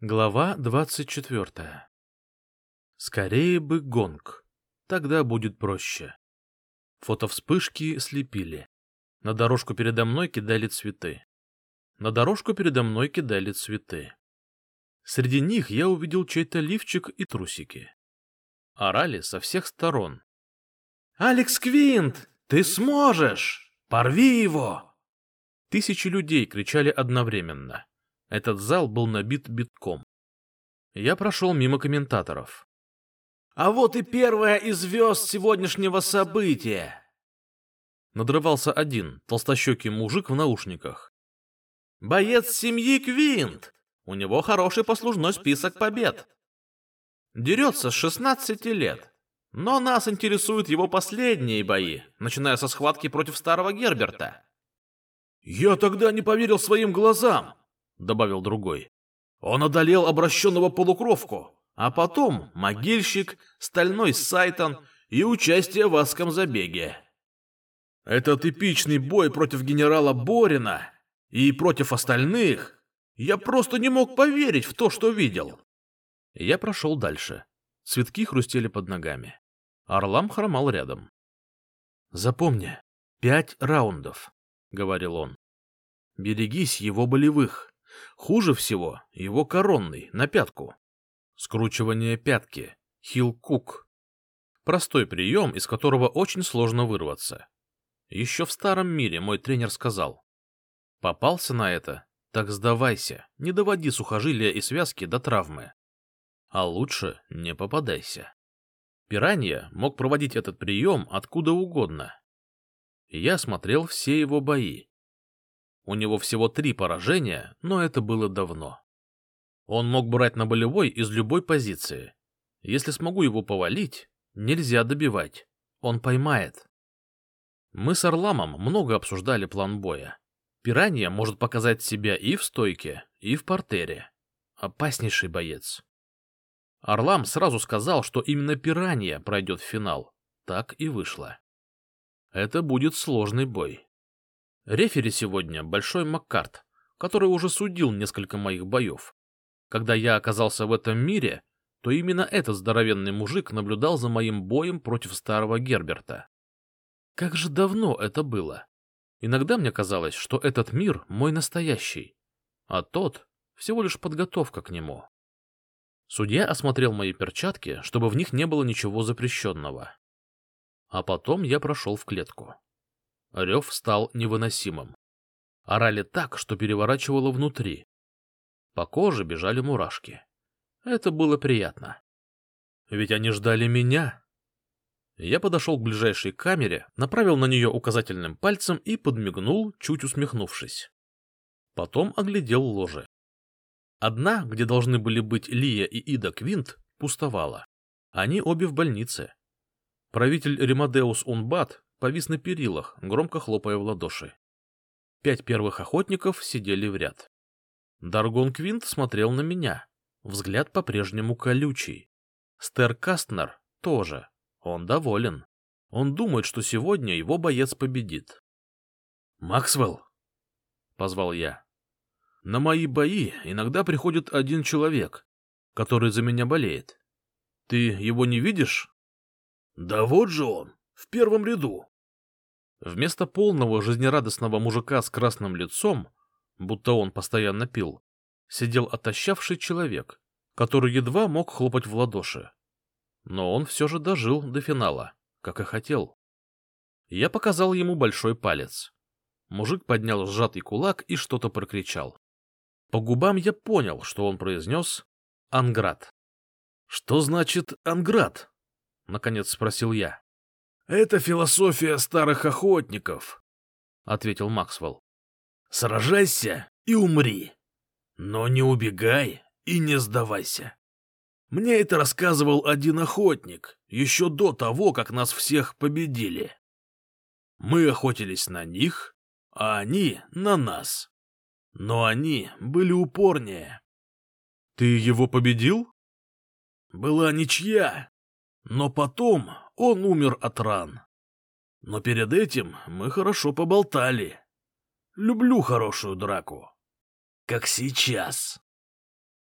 Глава двадцать четвертая. Скорее бы гонг. Тогда будет проще. Фотовспышки слепили. На дорожку передо мной кидали цветы. На дорожку передо мной кидали цветы. Среди них я увидел чей-то лифчик и трусики. Орали со всех сторон. «Алекс Квинт, ты сможешь! Порви его!» Тысячи людей кричали одновременно. Этот зал был набит битком. Я прошел мимо комментаторов. «А вот и первая из звезд сегодняшнего события!» Надрывался один, толстощекий мужик в наушниках. «Боец семьи Квинт! У него хороший послужной список побед. Дерется с 16 лет, но нас интересуют его последние бои, начиная со схватки против старого Герберта». «Я тогда не поверил своим глазам!» — добавил другой. «Он одолел обращенного полукровку, а потом могильщик, стальной сайтон и участие в адском забеге». Это типичный бой против генерала Борина и против остальных. Я просто не мог поверить в то, что видел. Я прошел дальше. Цветки хрустели под ногами. Орлам хромал рядом. «Запомни, пять раундов», — говорил он. «Берегись его болевых. Хуже всего его коронный, на пятку. Скручивание пятки, хил-кук. Простой прием, из которого очень сложно вырваться. Еще в старом мире мой тренер сказал. Попался на это, так сдавайся, не доводи сухожилия и связки до травмы. А лучше не попадайся. Пиранья мог проводить этот прием откуда угодно. Я смотрел все его бои, у него всего три поражения, но это было давно. Он мог брать на болевой из любой позиции. Если смогу его повалить, нельзя добивать. Он поймает. Мы с Орламом много обсуждали план боя. Пиранья может показать себя и в стойке, и в портере. Опаснейший боец. Орлам сразу сказал, что именно Пиранья пройдет в финал. Так и вышло. Это будет сложный бой. Рефери сегодня Большой Маккарт, который уже судил несколько моих боев. Когда я оказался в этом мире, то именно этот здоровенный мужик наблюдал за моим боем против старого Герберта. Как же давно это было. Иногда мне казалось, что этот мир мой настоящий, а тот всего лишь подготовка к нему. Судья осмотрел мои перчатки, чтобы в них не было ничего запрещенного. А потом я прошел в клетку. Рев стал невыносимым. Орали так, что переворачивало внутри. По коже бежали мурашки. Это было приятно. Ведь они ждали меня. Я подошел к ближайшей камере, направил на нее указательным пальцем и подмигнул, чуть усмехнувшись. Потом оглядел ложе. Одна, где должны были быть Лия и Ида Квинт, пустовала. Они обе в больнице. Правитель Ремадеус Унбат повис на перилах, громко хлопая в ладоши. Пять первых охотников сидели в ряд. Даргон Квинт смотрел на меня. Взгляд по-прежнему колючий. Стер Кастнер тоже. Он доволен. Он думает, что сегодня его боец победит. «Максвелл!» — позвал я. «На мои бои иногда приходит один человек, который за меня болеет. Ты его не видишь?» «Да вот же он!» В первом ряду. Вместо полного жизнерадостного мужика с красным лицом, будто он постоянно пил, сидел отощавший человек, который едва мог хлопать в ладоши. Но он все же дожил до финала, как и хотел. Я показал ему большой палец. Мужик поднял сжатый кулак и что-то прокричал. По губам я понял, что он произнес «Анград». — Что значит «Анград»? — наконец спросил я. Это философия старых охотников, — ответил Максвелл. Сражайся и умри, но не убегай и не сдавайся. Мне это рассказывал один охотник еще до того, как нас всех победили. Мы охотились на них, а они на нас. Но они были упорнее. — Ты его победил? — Была ничья, но потом он умер от ран. Но перед этим мы хорошо поболтали. Люблю хорошую драку. Как сейчас.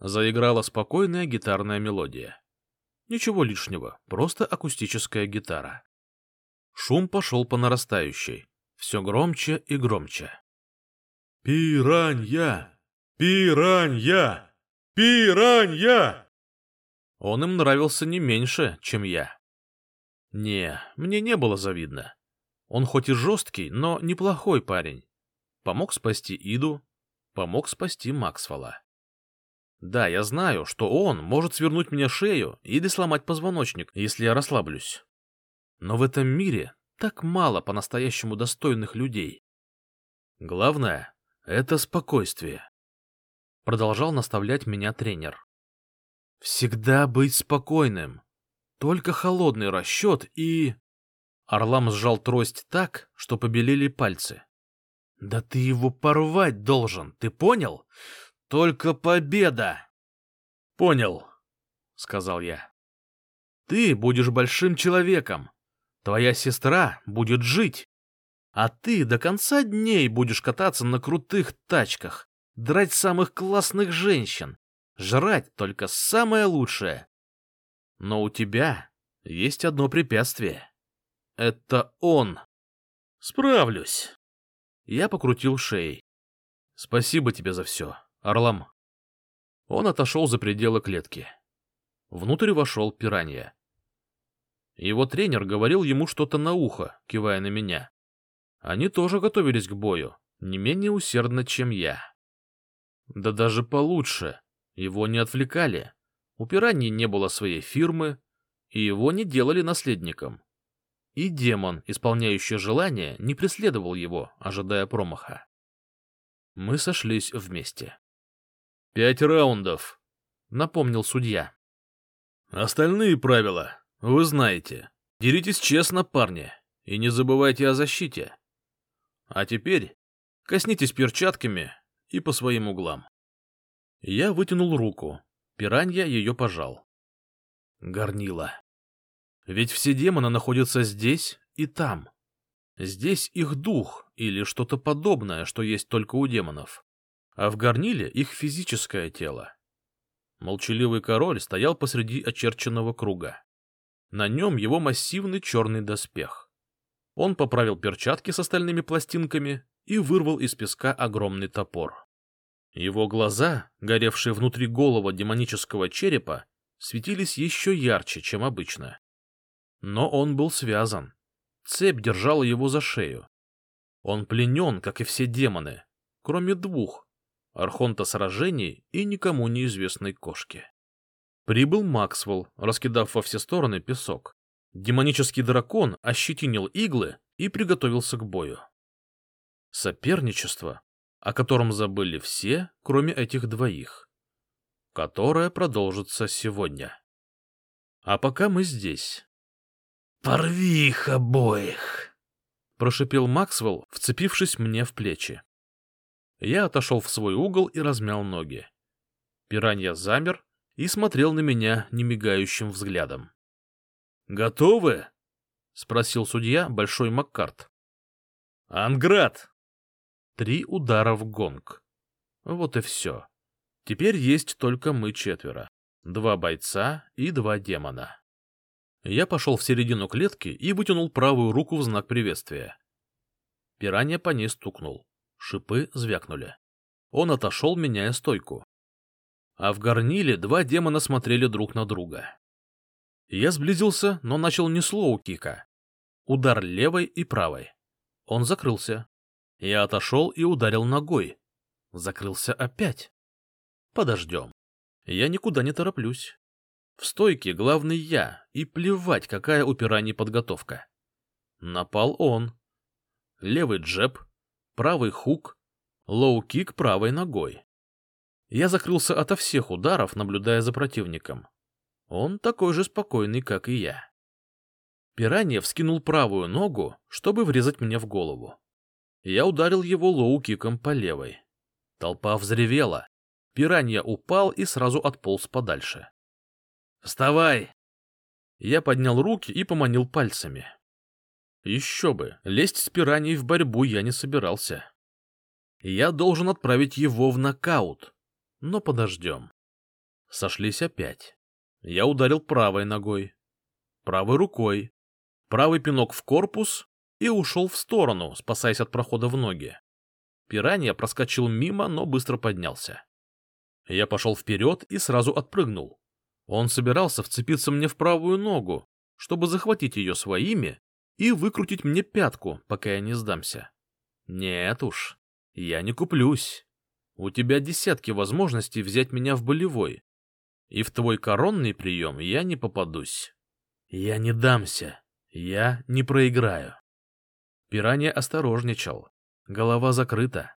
Заиграла спокойная гитарная мелодия. Ничего лишнего, просто акустическая гитара. Шум пошел по нарастающей, все громче и громче. «Пиранья! Пиранья! Пиранья!» Он им нравился не меньше, чем я. Не, мне не было завидно. Он хоть и жесткий, но неплохой парень. Помог спасти Иду, помог спасти Максвелла. Да, я знаю, что он может свернуть мне шею или сломать позвоночник, если я расслаблюсь. Но в этом мире так мало по-настоящему достойных людей. Главное — это спокойствие. Продолжал наставлять меня тренер. Всегда быть спокойным. Только холодный расчет и... Орлам сжал трость так, что побелели пальцы. Да ты его порвать должен, ты понял? Только победа! Понял, сказал я. Ты будешь большим человеком. Твоя сестра будет жить. А ты до конца дней будешь кататься на крутых тачках, драть самых классных женщин, жрать только самое лучшее. Но у тебя есть одно препятствие. Это он. Справлюсь. Я покрутил шеей. Спасибо тебе за все, Орлам. Он отошел за пределы клетки. Внутрь вошел пиранья. Его тренер говорил ему что-то на ухо, кивая на меня. Они тоже готовились к бою, не менее усердно, чем я. Да даже получше. Его не отвлекали. У пираньи не было своей фирмы, и его не делали наследником. И демон, исполняющий желание, не преследовал его, ожидая промаха. Мы сошлись вместе. «Пять раундов», — напомнил судья. «Остальные правила вы знаете. Деритесь честно, парни, и не забывайте о защите. А теперь коснитесь перчатками и по своим углам». Я вытянул руку. Пиранья ее пожал. Горнила. Ведь все демоны находятся здесь и там. Здесь их дух или что-то подобное, что есть только у демонов. А в горниле их физическое тело. Молчаливый король стоял посреди очерченного круга. На нем его массивный черный доспех. Он поправил перчатки с остальными пластинками и вырвал из песка огромный топор. Его глаза, горевшие внутри голого демонического черепа, светились еще ярче, чем обычно. Но он был связан. Цепь держала его за шею. Он пленен, как и все демоны, кроме двух — Архонта сражений и никому неизвестной кошки. Прибыл Максвелл, раскидав во все стороны песок. Демонический дракон ощетинил иглы и приготовился к бою. Соперничество, о котором забыли все, кроме этих двоих, которое продолжится сегодня. А пока мы здесь, «Порви их обоих!» — прошипел Максвелл, вцепившись мне в плечи. Я отошел в свой угол и размял ноги. Пиранья замер и смотрел на меня немигающим взглядом. «Готовы?» — спросил судья Большой Маккарт. «Анград!» Три удара в гонг. Вот и все. Теперь есть только мы четверо. Два бойца и два демона. Я пошел в середину клетки и вытянул правую руку в знак приветствия. Пиранья по ней стукнул. Шипы звякнули. Он отошел, меняя стойку. А в горниле два демона смотрели друг на друга. Я сблизился, но начал не слоу кика. Удар левой и правой. Он закрылся. Я отошел и ударил ногой. Закрылся опять. Подождем. Я никуда не тороплюсь. В стойке главный я, и плевать, какая у пираний подготовка. Напал он. Левый джеб, правый хук, лоу-кик правой ногой. Я закрылся ото всех ударов, наблюдая за противником. Он такой же спокойный, как и я. Пиранья вскинул правую ногу, чтобы врезать мне в голову. Я ударил его лоу-киком по левой. Толпа взревела. Пиранья упал и сразу отполз подальше. «Вставай!» Я поднял руки и поманил пальцами. Еще бы, лезть с пираньей в борьбу я не собирался. Я должен отправить его в нокаут, но подождем. Сошлись опять. Я ударил правой ногой, правой рукой, правый пинок в корпус и ушел в сторону, спасаясь от прохода в ноги. Пиранья проскочил мимо, но быстро поднялся. Я пошел вперед и сразу отпрыгнул. Он собирался вцепиться мне в правую ногу, чтобы захватить ее своими и выкрутить мне пятку, пока я не сдамся. Нет уж, я не куплюсь. У тебя десятки возможностей взять меня в болевой, и в твой коронный прием я не попадусь. Я не дамся, я не проиграю. Пиранья осторожничал, голова закрыта.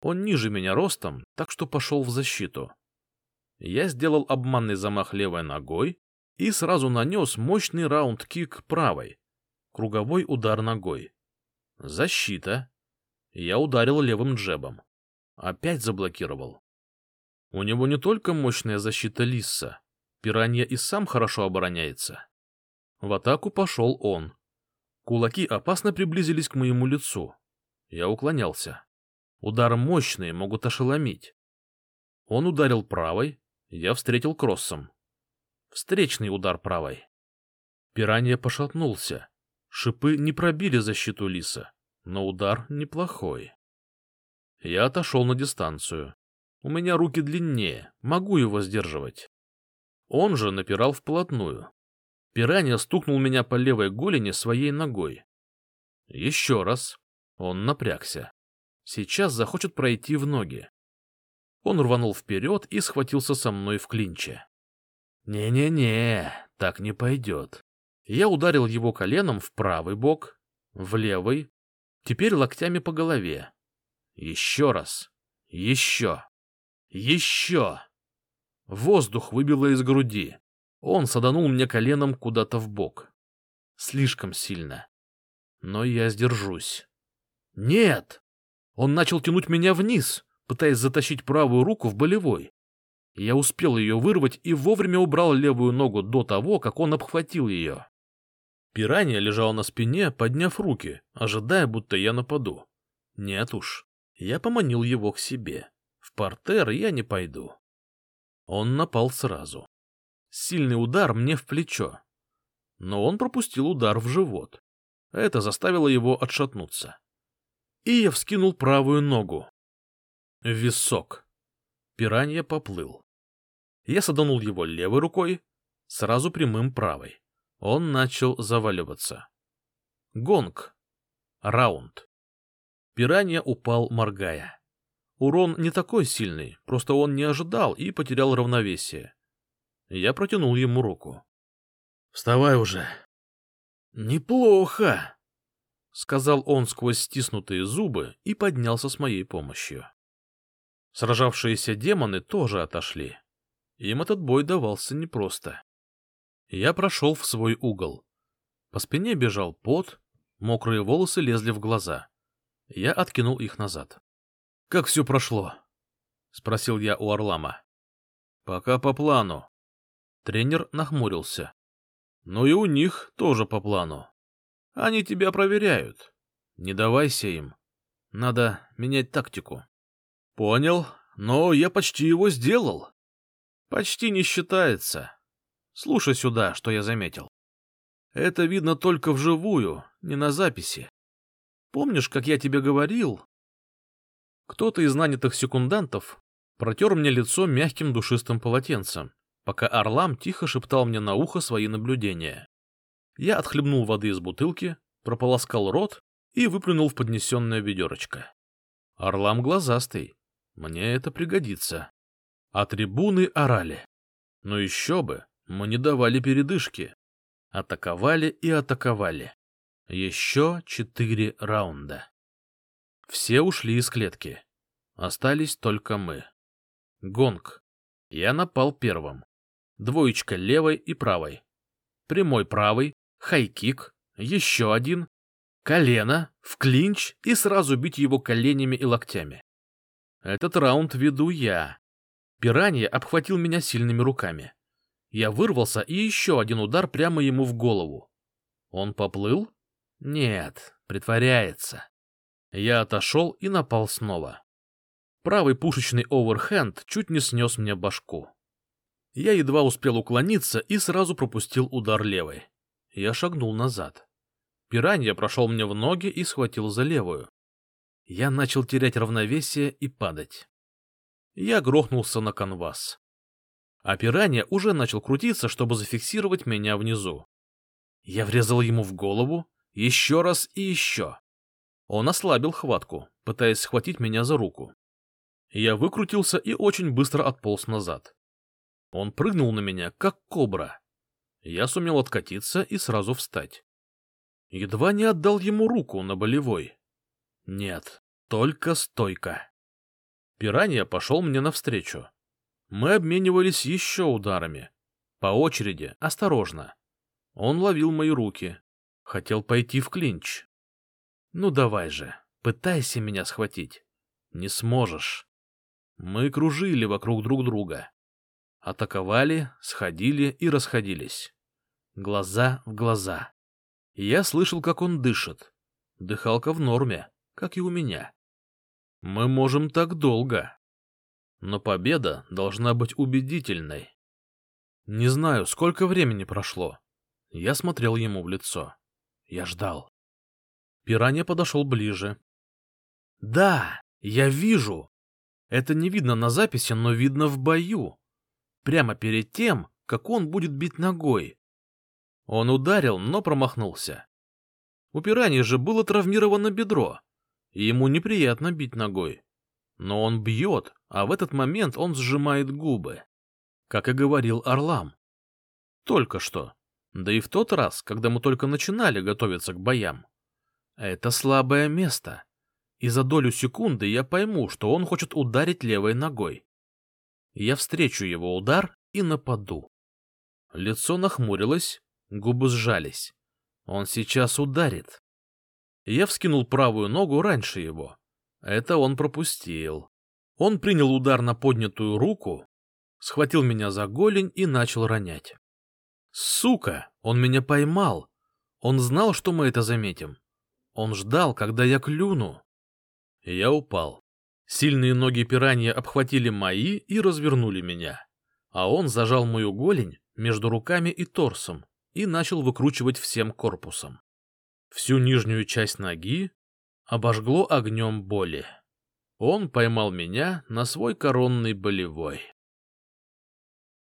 Он ниже меня ростом, так что пошел в защиту. Я сделал обманный замах левой ногой и сразу нанес мощный раунд-кик правой, круговой удар ногой. Защита. Я ударил левым джебом. Опять заблокировал. У него не только мощная защита Лисса, пиранья и сам хорошо обороняется. В атаку пошел он. Кулаки опасно приблизились к моему лицу. Я уклонялся. Удары мощные могут ошеломить. Он ударил правой, я встретил кроссом. Встречный удар правой. Пиранья пошатнулся. Шипы не пробили защиту лиса, но удар неплохой. Я отошел на дистанцию. У меня руки длиннее, могу его сдерживать. Он же напирал вплотную. Пиранья стукнул меня по левой голени своей ногой. Еще раз. Он напрягся. Сейчас захочет пройти в ноги. Он рванул вперед и схватился со мной в клинче. «Не-не-не, так не пойдет». Я ударил его коленом в правый бок, в левый, теперь локтями по голове. Еще раз. Еще. Еще. Воздух выбило из груди. Он саданул мне коленом куда-то в бок. Слишком сильно. Но я сдержусь. Нет! Он начал тянуть меня вниз, пытаясь затащить правую руку в болевой. Я успел ее вырвать и вовремя убрал левую ногу до того, как он обхватил ее. Пиранья лежал на спине, подняв руки, ожидая, будто я нападу. Нет уж, я поманил его к себе. В портер я не пойду. Он напал сразу. Сильный удар мне в плечо. Но он пропустил удар в живот. Это заставило его отшатнуться. И я вскинул правую ногу. Висок. Пиранья поплыл. Я саданул его левой рукой, сразу прямым правой. Он начал заваливаться. Гонг. Раунд. Пиранья упал, моргая. Урон не такой сильный, просто он не ожидал и потерял равновесие. Я протянул ему руку. — Вставай уже. — Неплохо, — сказал он сквозь стиснутые зубы и поднялся с моей помощью. Сражавшиеся демоны тоже отошли. Им этот бой давался непросто. Я прошел в свой угол. По спине бежал пот, мокрые волосы лезли в глаза. Я откинул их назад. — Как все прошло? — спросил я у Орлама. — Пока по плану. Тренер нахмурился. — Ну и у них тоже по плану. Они тебя проверяют. Не давайся им. Надо менять тактику. — Понял, но я почти его сделал. — Почти не считается. Слушай сюда, что я заметил. Это видно только вживую, не на записи. Помнишь, как я тебе говорил? Кто-то из нанятых секундантов протер мне лицо мягким душистым полотенцем, пока Орлам тихо шептал мне на ухо свои наблюдения. Я отхлебнул воды из бутылки, прополоскал рот и выплюнул в поднесенное ведерочко. Орлам глазастый. Мне это пригодится. А трибуны орали. Но еще бы, мы не давали передышки. Атаковали и атаковали. Еще четыре раунда. Все ушли из клетки. Остались только мы. Гонг. Я напал первым. Двоечка левой и правой. Прямой правый, хайкик, еще один. Колено, в клинч и сразу бить его коленями и локтями. Этот раунд веду я. Пиранья обхватил меня сильными руками. Я вырвался, и еще один удар прямо ему в голову. Он поплыл? Нет, притворяется. Я отошел и напал снова. Правый пушечный оверхенд чуть не снес мне башку. Я едва успел уклониться и сразу пропустил удар левой. Я шагнул назад. Пиранья прошел мне в ноги и схватил за левую. Я начал терять равновесие и падать. Я грохнулся на канвас. А пиранья уже начал крутиться, чтобы зафиксировать меня внизу. Я врезал ему в голову, еще раз и еще. Он ослабил хватку, пытаясь схватить меня за руку. Я выкрутился и очень быстро отполз назад. Он прыгнул на меня, как кобра. Я сумел откатиться и сразу встать. Едва не отдал ему руку на болевой. Нет, только стойка. Пиранья пошел мне навстречу. Мы обменивались еще ударами. По очереди, осторожно. Он ловил мои руки. Хотел пойти в клинч. Ну давай же, пытайся меня схватить. Не сможешь. Мы кружили вокруг друг друга. Атаковали, сходили и расходились. Глаза в глаза. Я слышал, как он дышит. Дыхалка в норме, как и у меня. Мы можем так долго. Но победа должна быть убедительной. Не знаю, сколько времени прошло. Я смотрел ему в лицо. Я ждал. Пиранья подошел ближе. Да, я вижу. Это не видно на записи, но видно в бою прямо перед тем, как он будет бить ногой. Он ударил, но промахнулся. У пираньи же было травмировано бедро, и ему неприятно бить ногой. Но он бьет, а в этот момент он сжимает губы. Как и говорил Орлам. Только что. Да и в тот раз, когда мы только начинали готовиться к боям. Это слабое место. И за долю секунды я пойму, что он хочет ударить левой ногой. Я встречу его удар и нападу. Лицо нахмурилось, губы сжались. Он сейчас ударит. Я вскинул правую ногу раньше его. Это он пропустил. Он принял удар на поднятую руку, схватил меня за голень и начал ронять. Сука, он меня поймал. Он знал, что мы это заметим. Он ждал, когда я клюну. Я упал. Сильные ноги пиранья обхватили мои и развернули меня, а он зажал мою голень между руками и торсом и начал выкручивать всем корпусом. Всю нижнюю часть ноги обожгло огнем боли. Он поймал меня на свой коронный болевой.